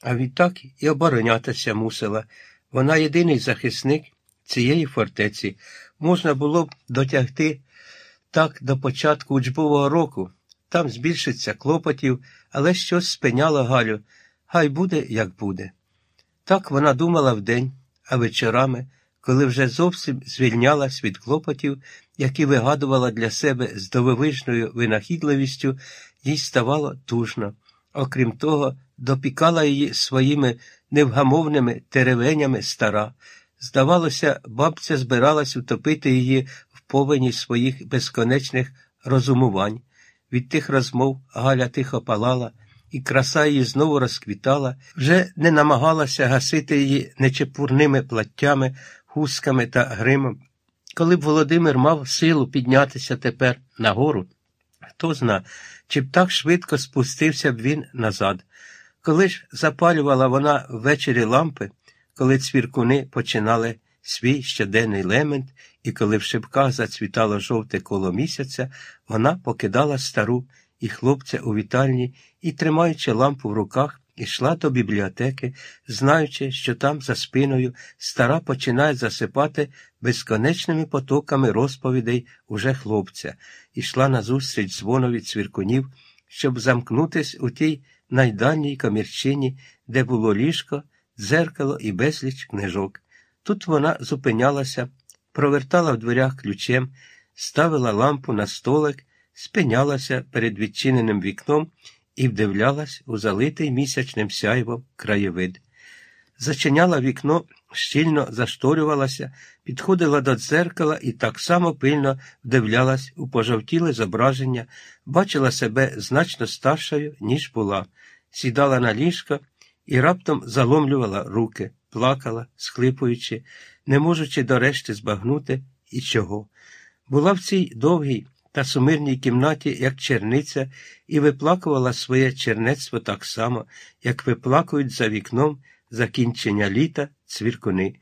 а відтак і оборонятися мусила. Вона єдиний захисник цієї фортеці. Можна було б дотягти так до початку учбового року. Там збільшиться клопотів, але щось спиняло Галю. Хай буде, як буде. Так вона думала вдень, а вечорами, коли вже зовсім звільнялась від клопотів, які вигадувала для себе з дивовижною винахідливістю, їй ставало тужно. Окрім того, допікала її своїми невгамовними теревенями стара. Здавалося, бабця збиралась утопити її в повені своїх безконечних розумувань. Від тих розмов Галя тихо палала, і краса її знову розквітала, вже не намагалася гасити її нечепурними платтями, хустками та гримом. Коли б Володимир мав силу піднятися тепер нагору, хто зна, чи б так швидко спустився б він назад. Коли ж запалювала вона ввечері лампи, коли цвіркуни починали свій щоденний лемент, і коли в шибках зацвітало жовте коло місяця, вона покидала стару і хлопця у вітальні і, тримаючи лампу в руках, ішла до бібліотеки, знаючи, що там за спиною стара починає засипати безконечними потоками розповідей уже хлопця, ішла назустріч дзвонові цвіркунів, щоб замкнутись у тій найдальній камірчині, де було ліжко, дзеркало і безліч книжок. Тут вона зупинялася, провертала в дверях ключем, ставила лампу на столик, спинялася перед відчиненим вікном і вдивлялась у залитий місячним сяйвом краєвид. Зачиняла вікно, щільно зашторювалася, підходила до дзеркала і так само пильно вдивлялась у пожовтіле зображення, бачила себе значно старшою, ніж була, сідала на ліжко і раптом заломлювала руки, плакала, схлипуючи, не можучи дорешти збагнути і чого. Була в цій довгій та сумирній кімнаті, як черниця, і виплакувала своє чернецтво так само, як виплакують за вікном закінчення літа цвіркуни.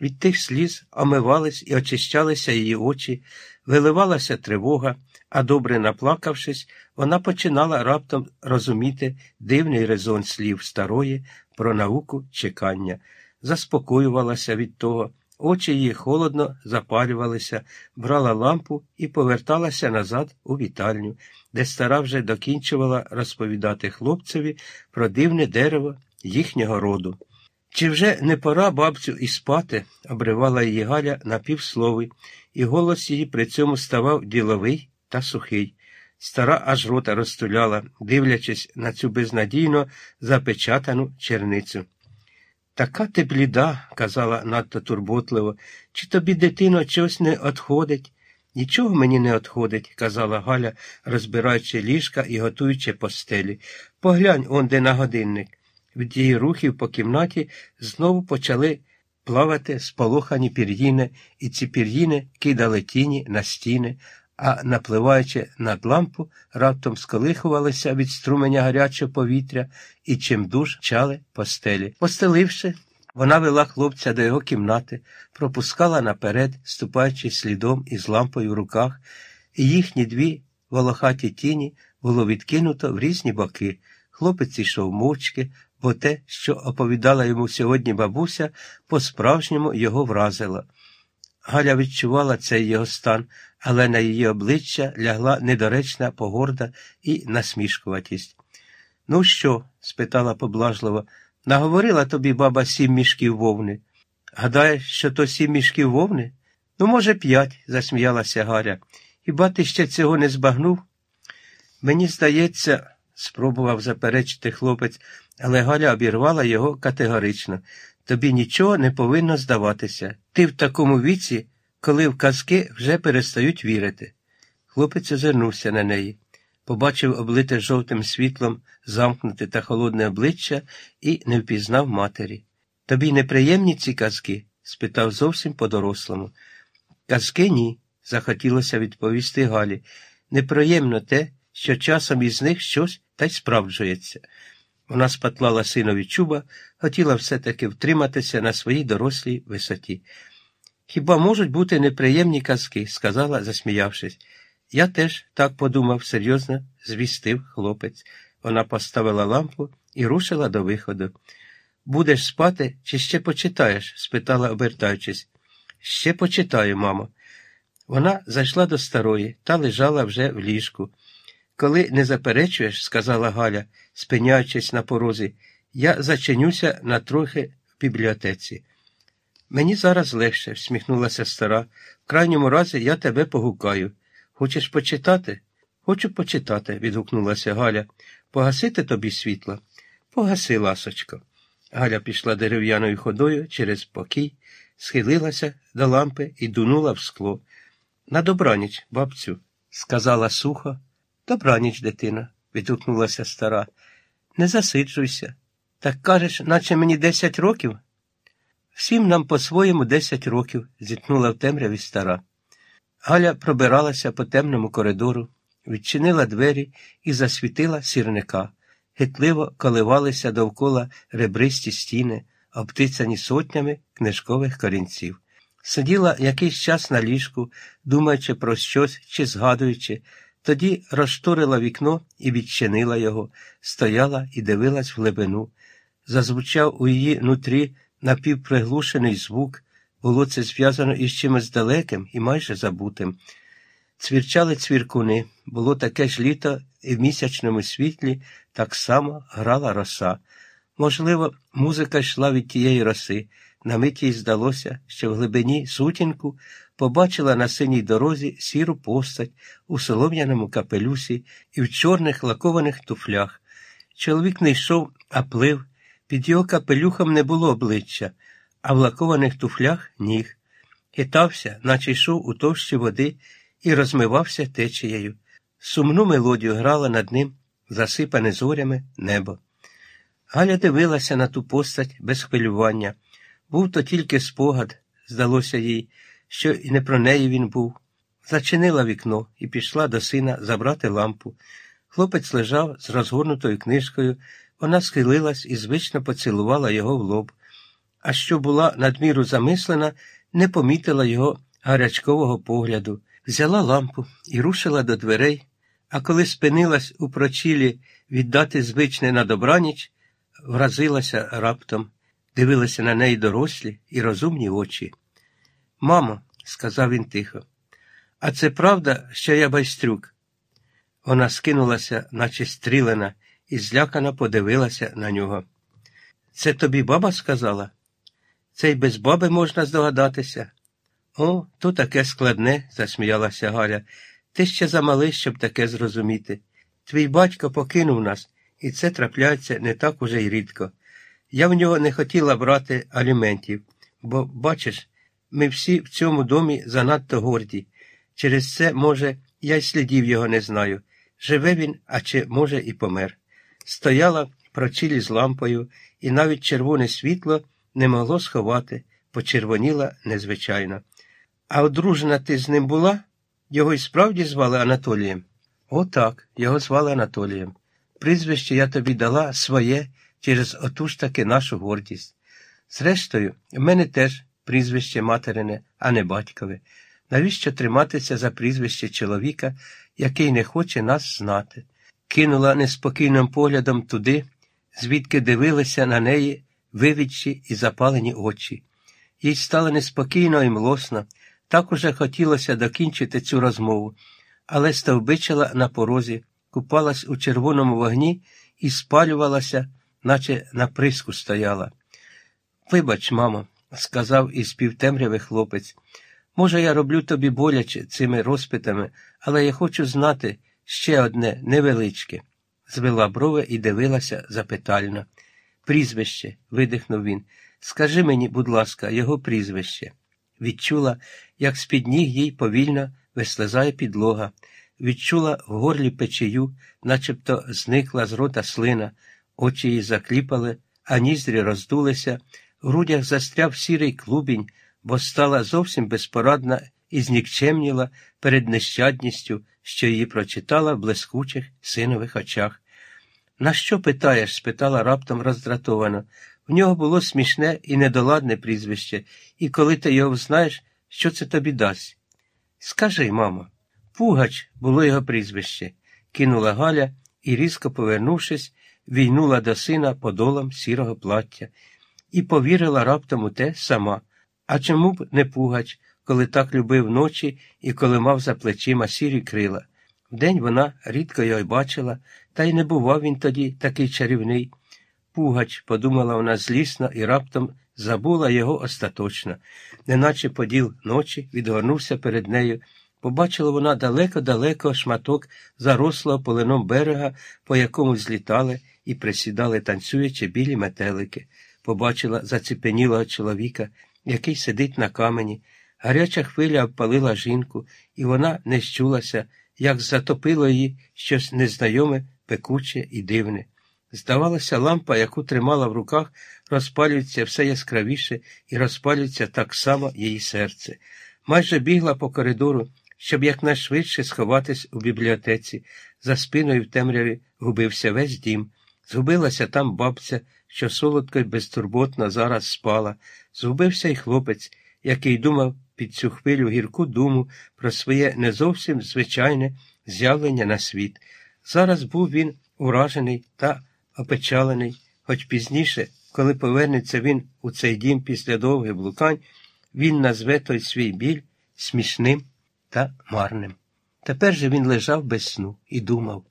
Від тих сліз омивались і очищалися її очі, виливалася тривога, а добре наплакавшись, вона починала раптом розуміти дивний резон слів старої про науку чекання, заспокоювалася від того, очі її холодно запалювалися, брала лампу і поверталася назад у вітальню, де стара вже докінчувала розповідати хлопцеві про дивне дерево їхнього роду. Чи вже не пора бабцю і спати? обривала її Галя на півслови, і голос її при цьому ставав діловий та сухий. Стара аж рота розтуляла, дивлячись на цю безнадійно запечатану черницю. Така ти бліда, казала надто турботливо, чи тобі, дитино, чогось не отходить? Нічого мені не отходить, казала Галя, розбираючи ліжка і готуючи постелі. Поглянь он де на годинник. Від її рухів по кімнаті знову почали плавати сполохані пір'їни, і ці пір'їни кидали тіні на стіни, а, напливаючи над лампу, раптом сколихувалися від струменя гарячого повітря і чимдуж чали постелі. Постеливши, вона вела хлопця до його кімнати, пропускала наперед, ступаючи слідом із лампою в руках, і їхні дві волохаті тіні було відкинуто в різні боки. Хлопець йшов мовчки, бо те, що оповідала йому сьогодні бабуся, по-справжньому його вразило. Галя відчувала цей його стан, але на її обличчя лягла недоречна погорда і насмішкуватість. Ну що? спитала поблажливо, наговорила тобі баба сім мішків вовни. Гадаєш, що то сім мішків вовни? Ну, може, п'ять, засміялася Галя. Хіба ти ще цього не збагнув? Мені здається, спробував заперечити хлопець, але Галя обірвала його категорично. Тобі нічого не повинно здаватися. Ти в такому віці, коли в казки вже перестають вірити. Хлопець озирнувся на неї, побачив облите жовтим світлом замкнуте та холодне обличчя і не впізнав матері. Тобі неприємні ці казки? спитав зовсім по-дорослому. Казки ні, захотілося відповісти Галі. Неприємно те, що часом із них щось та й справджується. Вона спатлала синові чуба, хотіла все-таки втриматися на своїй дорослій висоті. Хіба можуть бути неприємні казки? сказала, засміявшись. Я теж так подумав, серйозно звістив хлопець. Вона поставила лампу і рушила до виходу. Будеш спати чи ще почитаєш? спитала, обертаючись. Ще почитаю, мамо. Вона зайшла до старої та лежала вже в ліжку. Коли не заперечуєш, сказала Галя, спиняючись на порозі, я зачинюся на трохи в бібліотеці. Мені зараз легше, всміхнулася стара. В крайньому разі я тебе погукаю. Хочеш почитати? Хочу почитати, відгукнулася Галя. Погасити тобі світло? Погаси, ласочко. Галя пішла дерев'яною ходою через покій, схилилася до лампи і дунула в скло. На добраніч, бабцю, сказала сухо. Добраніч, дитина, відгукнулася стара. Не засиджуйся. Так кажеш, наче мені десять років? Всім нам по-своєму десять років, зітхнула в темряві стара. Галя пробиралася по темному коридору, відчинила двері і засвітила сірника. Гитливо коливалися довкола ребристі стіни, обтицяні сотнями книжкових корінців. Сиділа якийсь час на ліжку, думаючи про щось чи згадуючи, тоді розшторила вікно і відчинила його, стояла і дивилась в глибину. Зазвучав у її нутрі напівприглушений звук, було це зв'язано із чимось далеким і майже забутим. Цвірчали цвіркуни, було таке ж літо, і в місячному світлі так само грала роса. Можливо, музика йшла від тієї роси. На мить їй здалося, що в глибині сутінку побачила на синій дорозі сіру постать у солом'яному капелюсі і в чорних лакованих туфлях. Чоловік не йшов, а плив. Під його капелюхом не було обличчя, а в лакованих туфлях ніг. Хитався, наче йшов у товщі води і розмивався течією. Сумну мелодію грала над ним, засипане зорями небо. Галя дивилася на ту постать без хвилювання. Був то тільки спогад, здалося їй, що і не про неї він був. Зачинила вікно і пішла до сина забрати лампу. Хлопець лежав з розгорнутою книжкою, вона схилилась і звично поцілувала його в лоб. А що була надміру замислена, не помітила його гарячкового погляду, взяла лампу і рушила до дверей, а коли спинилась у прочілі віддати звичне на добраніч, вразилася раптом, дивилася на неї дорослі і розумні очі. Мамо, сказав він тихо, а це правда, що я байстрюк? Вона скинулася, наче стрілена, і злякано подивилася на нього. Це тобі баба сказала? Це й без баби можна здогадатися. О, то таке складне, засміялася Галя. Ти ще замалий, щоб таке зрозуміти. Твій батько покинув нас, і це трапляється не так уже й рідко. Я в нього не хотіла брати аліментів, бо, бачиш, ми всі в цьому домі занадто горді. Через це, може, я й слідів його не знаю. Живе він, а чи, може, і помер. Стояла прочілі з лампою, і навіть червоне світло не могло сховати, почервоніла незвичайно. А одружена ти з ним була? Його й справді звали Анатолієм? О, так, його звали Анатолієм. Прізвище я тобі дала своє через оту ж таки нашу гордість. Зрештою, в мене теж прізвище материне, а не батькове. Навіщо триматися за прізвище чоловіка, який не хоче нас знати? Кинула неспокійним поглядом туди, звідки дивилися на неї вивідчі і запалені очі. Їй стало неспокійно і млосно, так уже хотілося докінчити цю розмову, але стовбичила на порозі, купалась у червоному вогні і спалювалася, наче на приску стояла. Вибач, мамо, сказав із півтемряви хлопець. Може, я роблю тобі боляче цими розпитами, але я хочу знати ще одне невеличке. Звела брови і дивилася запитально. Прізвище, видихнув він. Скажи мені, будь ласка, його прізвище. Відчула, як з-під ніг їй повільно вислизає підлога, відчула в горлі печею, начебто зникла з рота слина, очі її закліпали, а ніздрі роздулися, грудях застряв сірий клубінь, бо стала зовсім безпорадна і знікчемніла перед нещадністю, що її прочитала в блискучих синових очах. На що питаєш? спитала раптом роздратовано. В нього було смішне і недоладне прізвище, і коли ти його знаєш, що це тобі дасть? Скажи, мамо, Пугач було його прізвище, кинула Галя і, різко повернувшись, війнула до сина подолом сірого плаття і повірила раптом у те сама. А чому б не пугач, коли так любив ночі і коли мав за плечима сірі крила? Вдень вона рідко його бачила, та й не бував він тоді такий чарівний. Пугач, подумала вона злісно і раптом забула його остаточно, неначе поділ ночі відгорнувся перед нею. Побачила вона далеко-далеко шматок зарослого полином берега, по якому злітали і присідали танцюючи білі метелики. Побачила заціпенілого чоловіка, який сидить на камені. Гаряча хвиля обпалила жінку, і вона не щулася, як затопило її щось незнайоме, пекуче і дивне. Здавалося, лампа, яку тримала в руках, розпалюється все яскравіше і розпалюється так само її серце. Майже бігла по коридору, щоб якнайшвидше сховатись у бібліотеці. За спиною в темряві губився весь дім. Згубилася там бабця, що солодко й безтурботно зараз спала. Згубився й хлопець, який думав під цю хвилю гірку думу про своє не зовсім звичайне з'явлення на світ. Зараз був він уражений та опечалений, хоч пізніше, коли повернеться він у цей дім після довгих блукань, він назве той свій біль смішним та марним. Тепер же він лежав без сну і думав,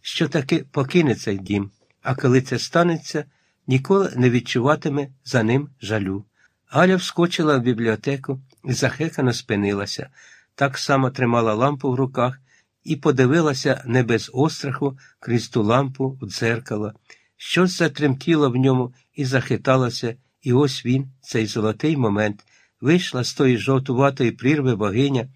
що таки покине цей дім, а коли це станеться, ніколи не відчуватиме за ним жалю. Галя вскочила в бібліотеку і захекано спинилася, так само тримала лампу в руках і подивилася не без остраху крізь ту лампу у дзеркало. Щось затремтіло в ньому і захиталося, і ось він, цей золотий момент, вийшла з тої жовтуватої прірви богиня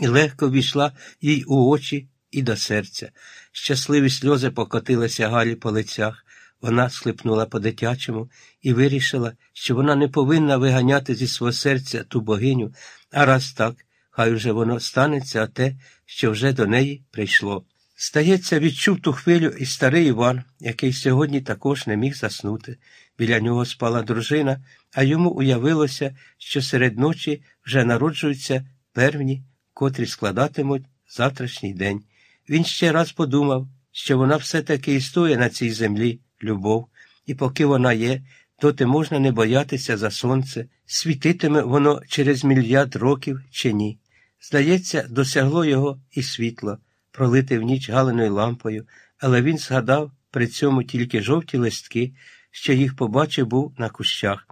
і легко війшла їй у очі і до серця. Щасливі сльози покотилися Галі по лицях. Вона схлипнула по дитячому і вирішила, що вона не повинна виганяти зі свого серця ту богиню, а раз так, хай уже воно станеться, а те, що вже до неї прийшло. Стається, відчув ту хвилю і старий Іван, який сьогодні також не міг заснути. Біля нього спала дружина, а йому уявилося, що серед ночі вже народжуються первні, котрі складатимуть завтрашній день. Він ще раз подумав, що вона все-таки існує на цій землі, любов, і поки вона є, доти можна не боятися за сонце, світитиме воно через мільярд років чи ні. Здається, досягло його і світло, пролите в ніч галеною лампою, але він згадав при цьому тільки жовті листки, що їх побачив був на кущах.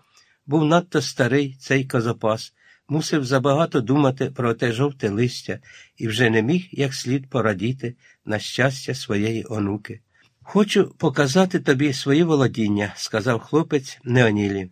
Був надто старий цей козапас, мусив забагато думати про те жовте листя і вже не міг як слід порадіти на щастя своєї онуки. Хочу показати тобі свої володіння, сказав хлопець Неонілі.